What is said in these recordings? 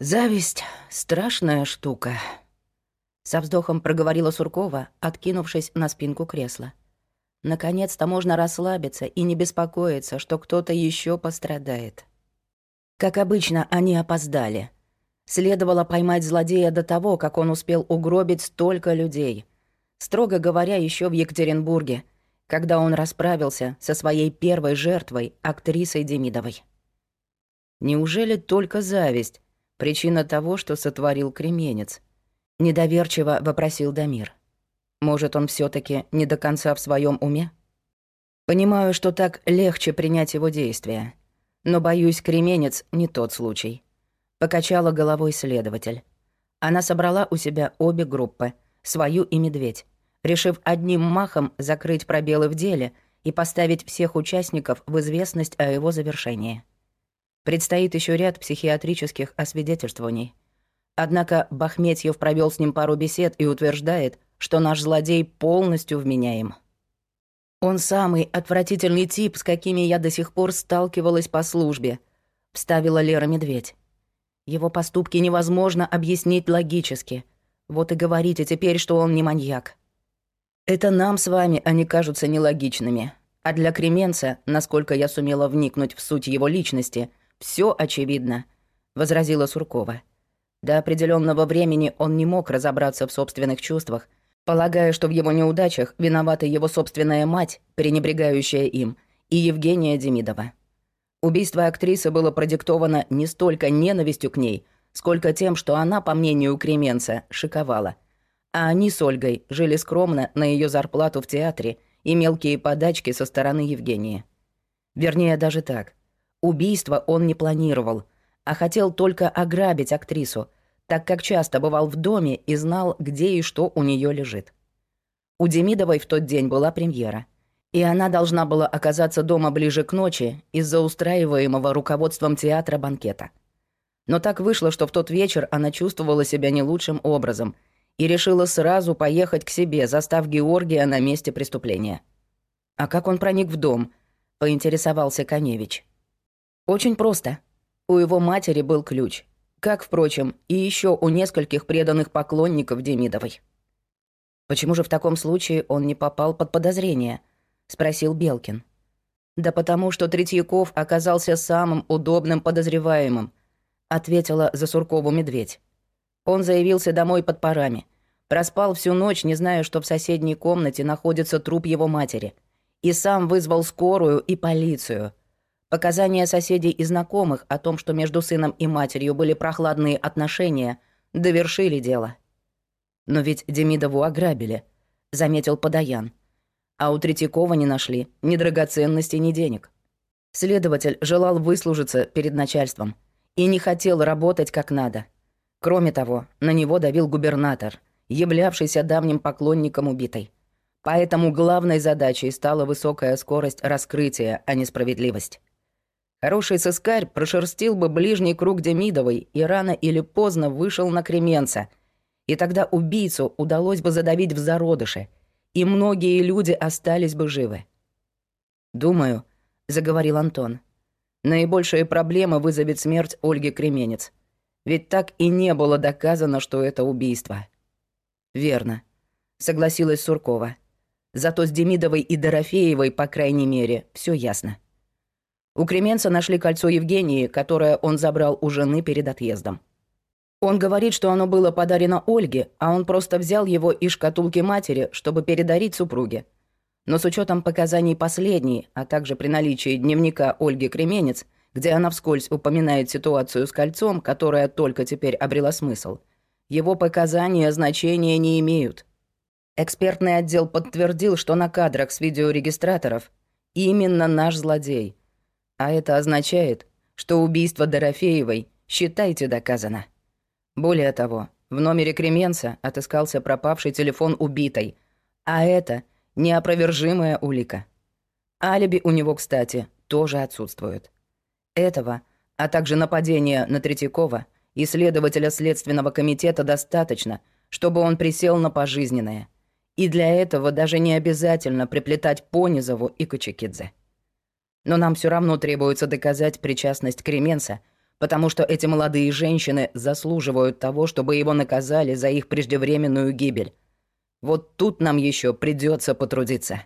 «Зависть — страшная штука», — со вздохом проговорила Суркова, откинувшись на спинку кресла. «Наконец-то можно расслабиться и не беспокоиться, что кто-то еще пострадает». Как обычно, они опоздали. Следовало поймать злодея до того, как он успел угробить столько людей. Строго говоря, еще в Екатеринбурге, когда он расправился со своей первой жертвой, актрисой Демидовой. Неужели только зависть Причина того, что сотворил кременец. Недоверчиво вопросил Дамир. Может, он все таки не до конца в своем уме? Понимаю, что так легче принять его действия. Но, боюсь, кременец не тот случай. Покачала головой следователь. Она собрала у себя обе группы, свою и медведь, решив одним махом закрыть пробелы в деле и поставить всех участников в известность о его завершении. Предстоит еще ряд психиатрических освидетельствований. Однако Бахметьев провел с ним пару бесед и утверждает, что наш злодей полностью вменяем. Он самый отвратительный тип, с какими я до сих пор сталкивалась по службе, вставила Лера Медведь. Его поступки невозможно объяснить логически. Вот и говорите теперь, что он не маньяк. Это нам с вами они кажутся нелогичными. А для Кременца, насколько я сумела вникнуть в суть его личности — все очевидно», — возразила Суркова. До определенного времени он не мог разобраться в собственных чувствах, полагая, что в его неудачах виновата его собственная мать, пренебрегающая им, и Евгения Демидова. Убийство актрисы было продиктовано не столько ненавистью к ней, сколько тем, что она, по мнению Кременца, шиковала. А они с Ольгой жили скромно на ее зарплату в театре и мелкие подачки со стороны Евгении. Вернее, даже так — Убийство он не планировал, а хотел только ограбить актрису, так как часто бывал в доме и знал, где и что у нее лежит. У Демидовой в тот день была премьера, и она должна была оказаться дома ближе к ночи из-за устраиваемого руководством театра банкета. Но так вышло, что в тот вечер она чувствовала себя не лучшим образом и решила сразу поехать к себе, застав Георгия на месте преступления. «А как он проник в дом?» — поинтересовался Коневич. Очень просто. У его матери был ключ. Как, впрочем, и еще у нескольких преданных поклонников Демидовой. «Почему же в таком случае он не попал под подозрение?» — спросил Белкин. «Да потому что Третьяков оказался самым удобным подозреваемым», — ответила за Суркову медведь. Он заявился домой под парами. Проспал всю ночь, не зная, что в соседней комнате находится труп его матери. И сам вызвал скорую и полицию — Показания соседей и знакомых о том, что между сыном и матерью были прохладные отношения, довершили дело. «Но ведь Демидову ограбили», — заметил Подаян. А у Третьякова не нашли ни драгоценностей, ни денег. Следователь желал выслужиться перед начальством и не хотел работать как надо. Кроме того, на него давил губернатор, являвшийся давним поклонником убитой. Поэтому главной задачей стала высокая скорость раскрытия, а не справедливость. Хороший сыскарь прошерстил бы ближний круг Демидовой и рано или поздно вышел на Кременца. И тогда убийцу удалось бы задавить в зародыше, и многие люди остались бы живы. «Думаю», — заговорил Антон, — «наибольшие проблемы вызовет смерть Ольги Кременец. Ведь так и не было доказано, что это убийство». «Верно», — согласилась Суркова. «Зато с Демидовой и Дорофеевой, по крайней мере, все ясно». У Кременца нашли кольцо Евгении, которое он забрал у жены перед отъездом. Он говорит, что оно было подарено Ольге, а он просто взял его из шкатулки матери, чтобы передарить супруге. Но с учетом показаний последней, а также при наличии дневника Ольги Кременец, где она вскользь упоминает ситуацию с кольцом, которая только теперь обрела смысл, его показания значения не имеют. Экспертный отдел подтвердил, что на кадрах с видеорегистраторов именно наш злодей – а это означает, что убийство Дорофеевой, считайте, доказано. Более того, в номере Кременца отыскался пропавший телефон убитой, а это неопровержимая улика. Алиби у него, кстати, тоже отсутствует. Этого, а также нападения на Третьякова и следователя Следственного комитета достаточно, чтобы он присел на пожизненное. И для этого даже не обязательно приплетать Понизову и Кочекидзе. Но нам все равно требуется доказать причастность Кременца, потому что эти молодые женщины заслуживают того, чтобы его наказали за их преждевременную гибель. Вот тут нам еще придется потрудиться.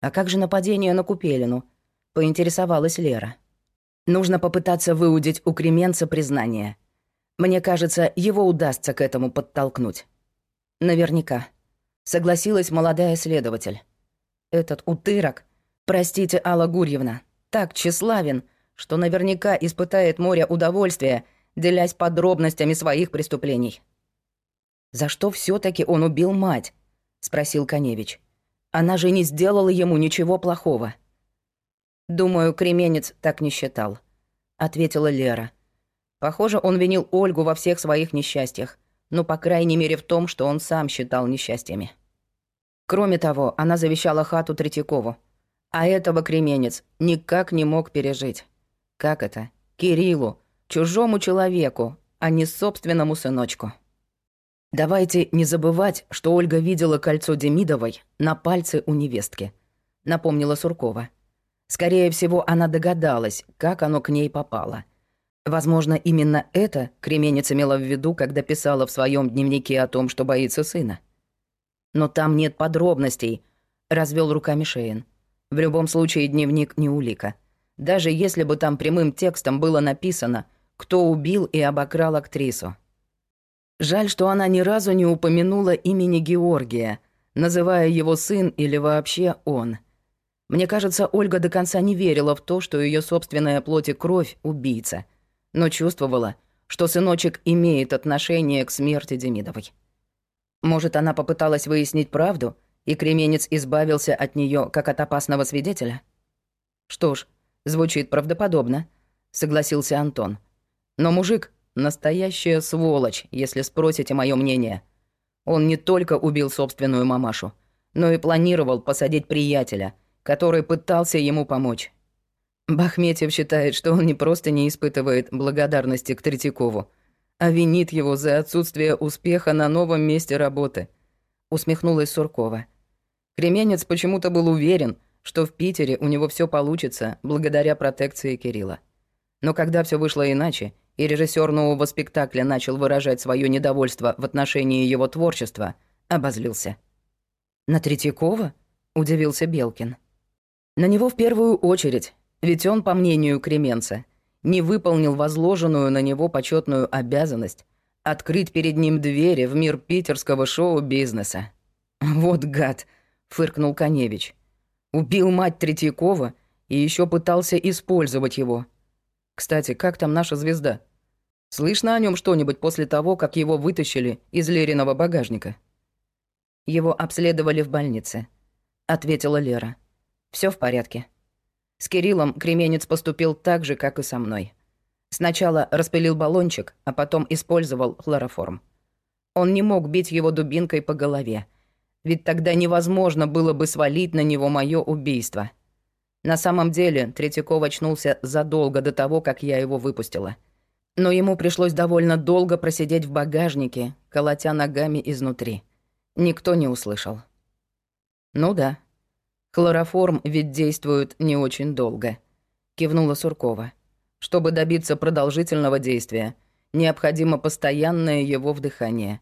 А как же нападение на Купелину? Поинтересовалась Лера. Нужно попытаться выудить у Кременца признание. Мне кажется, его удастся к этому подтолкнуть. Наверняка. Согласилась молодая следователь. Этот утырок, простите, Алла Гурьевна, так тщеславен, что наверняка испытает море удовольствия, делясь подробностями своих преступлений. «За что все таки он убил мать?» — спросил Коневич. «Она же не сделала ему ничего плохого». «Думаю, Кременец так не считал», — ответила Лера. Похоже, он винил Ольгу во всех своих несчастьях, ну, по крайней мере, в том, что он сам считал несчастьями. Кроме того, она завещала хату Третьякову, а этого Кременец никак не мог пережить. Как это? Кириллу, чужому человеку, а не собственному сыночку. «Давайте не забывать, что Ольга видела кольцо Демидовой на пальце у невестки», — напомнила Суркова. Скорее всего, она догадалась, как оно к ней попало. Возможно, именно это Кременец имела в виду, когда писала в своем дневнике о том, что боится сына. «Но там нет подробностей», — развел руками Шейн. «В любом случае, дневник не улика. Даже если бы там прямым текстом было написано, кто убил и обокрал актрису». Жаль, что она ни разу не упомянула имени Георгия, называя его сын или вообще он. Мне кажется, Ольга до конца не верила в то, что ее собственная плоть и кровь — убийца, но чувствовала, что сыночек имеет отношение к смерти Демидовой. Может, она попыталась выяснить правду, и Кременец избавился от нее как от опасного свидетеля? Что ж, звучит правдоподобно, согласился Антон. Но мужик Настоящая сволочь, если спросите мое мнение. Он не только убил собственную мамашу, но и планировал посадить приятеля, который пытался ему помочь. Бахметьев считает, что он не просто не испытывает благодарности к Третьякову, а винит его за отсутствие успеха на новом месте работы. Усмехнулась Суркова. Кременец почему-то был уверен, что в Питере у него все получится благодаря протекции Кирилла. Но когда все вышло иначе, и режиссер нового спектакля начал выражать свое недовольство в отношении его творчества, обозлился. «На Третьякова?» — удивился Белкин. «На него в первую очередь, ведь он, по мнению Кременца, не выполнил возложенную на него почетную обязанность открыть перед ним двери в мир питерского шоу-бизнеса. «Вот гад!» — фыркнул Коневич. «Убил мать Третьякова и еще пытался использовать его. Кстати, как там наша звезда? Слышно о нем что-нибудь после того, как его вытащили из Лериного багажника? Его обследовали в больнице, ответила Лера. Все в порядке. С Кириллом Кременец поступил так же, как и со мной. Сначала распылил баллончик, а потом использовал хлороформ. Он не мог бить его дубинкой по голове, ведь тогда невозможно было бы свалить на него мое убийство. На самом деле Третьяков очнулся задолго до того, как я его выпустила — но ему пришлось довольно долго просидеть в багажнике, колотя ногами изнутри. Никто не услышал. «Ну да. Хлороформ ведь действует не очень долго», — кивнула Суркова. «Чтобы добиться продолжительного действия, необходимо постоянное его вдыхание.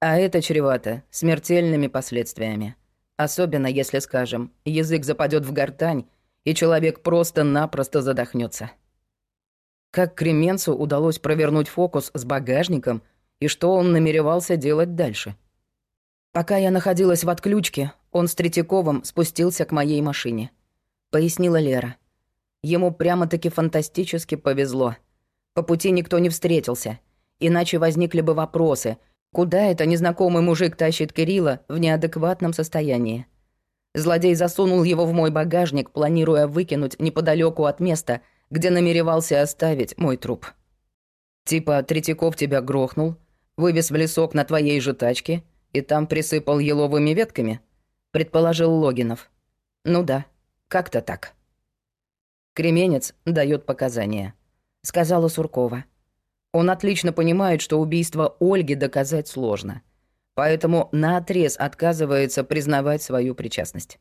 А это чревато смертельными последствиями. Особенно если, скажем, язык западет в гортань, и человек просто-напросто задохнется. Как Кременцу удалось провернуть фокус с багажником и что он намеревался делать дальше. Пока я находилась в отключке, он с Третьяковым спустился к моей машине. Пояснила Лера. Ему прямо-таки фантастически повезло. По пути никто не встретился. Иначе возникли бы вопросы, куда это незнакомый мужик тащит Кирилла в неадекватном состоянии. Злодей засунул его в мой багажник, планируя выкинуть неподалеку от места, где намеревался оставить мой труп. Типа Третьяков тебя грохнул, вывез в лесок на твоей же тачке и там присыпал еловыми ветками, предположил Логинов. Ну да, как-то так. Кременец дает показания, сказала Суркова. Он отлично понимает, что убийство Ольги доказать сложно, поэтому наотрез отказывается признавать свою причастность.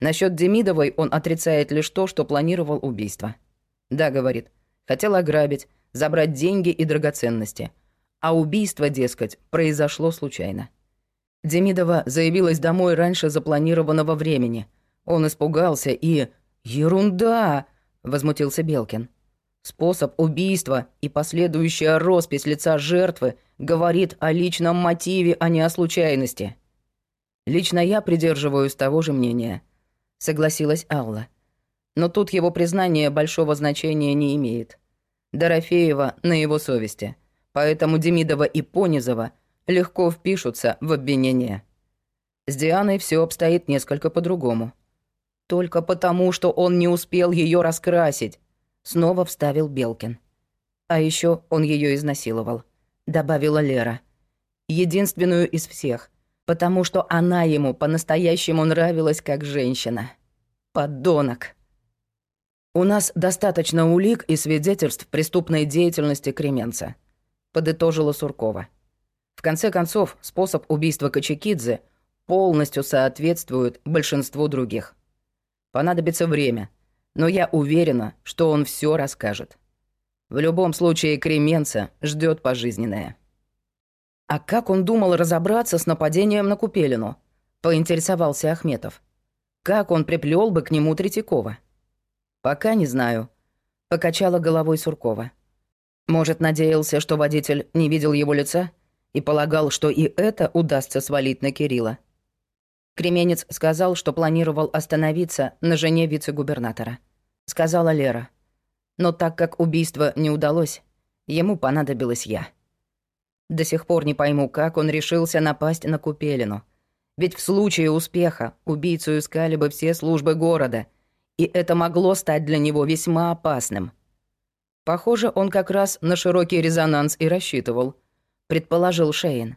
Насчет Демидовой он отрицает лишь то, что планировал убийство. Да, говорит. Хотел ограбить, забрать деньги и драгоценности. А убийство, дескать, произошло случайно. Демидова заявилась домой раньше запланированного времени. Он испугался и... «Ерунда!» — возмутился Белкин. Способ убийства и последующая роспись лица жертвы говорит о личном мотиве, а не о случайности. Лично я придерживаюсь того же мнения, согласилась Алла. Но тут его признание большого значения не имеет. Дорофеева на его совести, поэтому Демидова и Понизова легко впишутся в обвинение. С Дианой все обстоит несколько по-другому. Только потому, что он не успел ее раскрасить, Снова вставил Белкин. А еще он ее изнасиловал, добавила Лера. Единственную из всех, потому что она ему по-настоящему нравилась как женщина. Подонок. У нас достаточно улик и свидетельств преступной деятельности Кременца, подытожила Суркова. В конце концов, способ убийства Качекидзе полностью соответствует большинству других. Понадобится время — но я уверена, что он все расскажет. В любом случае Кременца ждет пожизненное. А как он думал разобраться с нападением на Купелину? Поинтересовался Ахметов. Как он приплел бы к нему Третьякова? Пока не знаю. Покачала головой Суркова. Может, надеялся, что водитель не видел его лица и полагал, что и это удастся свалить на Кирилла. Кременец сказал, что планировал остановиться на жене вице-губернатора. Сказала Лера. Но так как убийство не удалось, ему понадобилась я. До сих пор не пойму, как он решился напасть на Купелину. Ведь в случае успеха убийцу искали бы все службы города, и это могло стать для него весьма опасным. Похоже, он как раз на широкий резонанс и рассчитывал, предположил Шейн.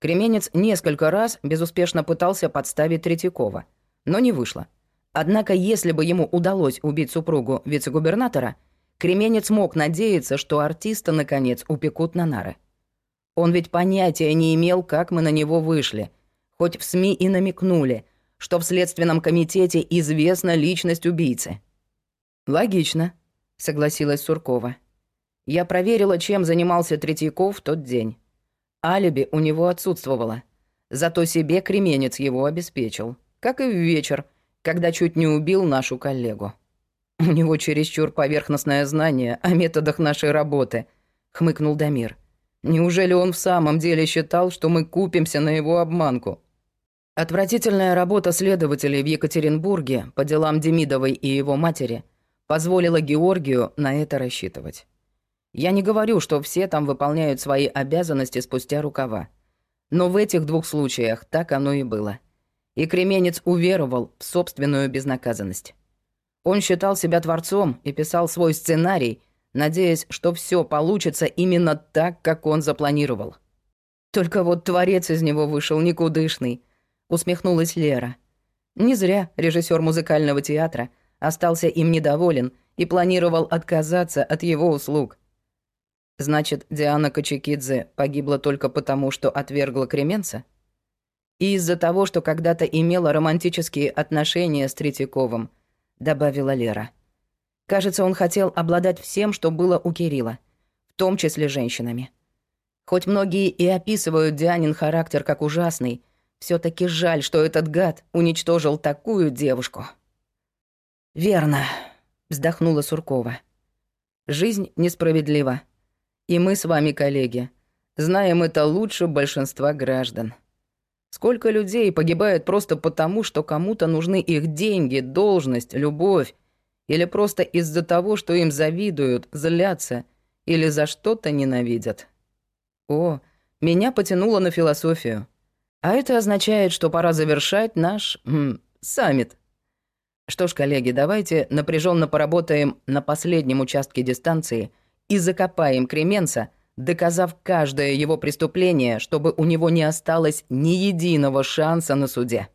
Кременец несколько раз безуспешно пытался подставить Третьякова, но не вышло. Однако, если бы ему удалось убить супругу вице-губернатора, Кременец мог надеяться, что артиста, наконец, упекут на нары. Он ведь понятия не имел, как мы на него вышли. Хоть в СМИ и намекнули, что в Следственном комитете известна личность убийцы. «Логично», — согласилась Суркова. «Я проверила, чем занимался Третьяков в тот день. Алиби у него отсутствовало. Зато себе кременец его обеспечил. Как и в вечер, когда чуть не убил нашу коллегу. У него чересчур поверхностное знание о методах нашей работы, хмыкнул Дамир. Неужели он в самом деле считал, что мы купимся на его обманку? Отвратительная работа следователей в Екатеринбурге по делам Демидовой и его матери позволила Георгию на это рассчитывать. Я не говорю, что все там выполняют свои обязанности спустя рукава. Но в этих двух случаях так оно и было. И Кременец уверовал в собственную безнаказанность. Он считал себя творцом и писал свой сценарий, надеясь, что все получится именно так, как он запланировал. Только вот творец из него вышел никудышный, усмехнулась Лера. Не зря режиссер музыкального театра остался им недоволен и планировал отказаться от его услуг. Значит, Диана Качекидзе погибла только потому, что отвергла Кременца? И из-за того, что когда-то имела романтические отношения с Третьяковым, добавила Лера. Кажется, он хотел обладать всем, что было у Кирилла, в том числе женщинами. Хоть многие и описывают Дианин характер как ужасный, все таки жаль, что этот гад уничтожил такую девушку. «Верно», — вздохнула Суркова. «Жизнь несправедлива. И мы с вами, коллеги, знаем это лучше большинства граждан. Сколько людей погибает просто потому, что кому-то нужны их деньги, должность, любовь, или просто из-за того, что им завидуют, злятся или за что-то ненавидят. О, меня потянуло на философию. А это означает, что пора завершать наш м, саммит. Что ж, коллеги, давайте напряженно поработаем на последнем участке дистанции и закопаем Кременца, доказав каждое его преступление, чтобы у него не осталось ни единого шанса на суде.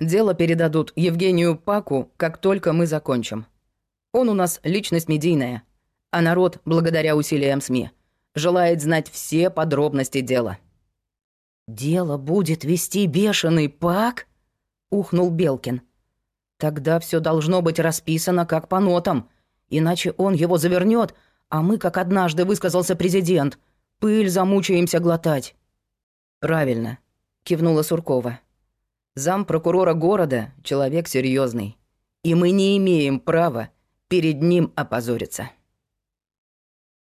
Дело передадут Евгению Паку, как только мы закончим. Он у нас личность медийная, а народ, благодаря усилиям СМИ, желает знать все подробности дела. «Дело будет вести бешеный Пак?» — ухнул Белкин. «Тогда все должно быть расписано как по нотам», Иначе он его завернет, а мы, как однажды высказался президент, пыль замучаемся глотать». «Правильно», — кивнула Суркова. «Зам прокурора города — человек серьезный, и мы не имеем права перед ним опозориться».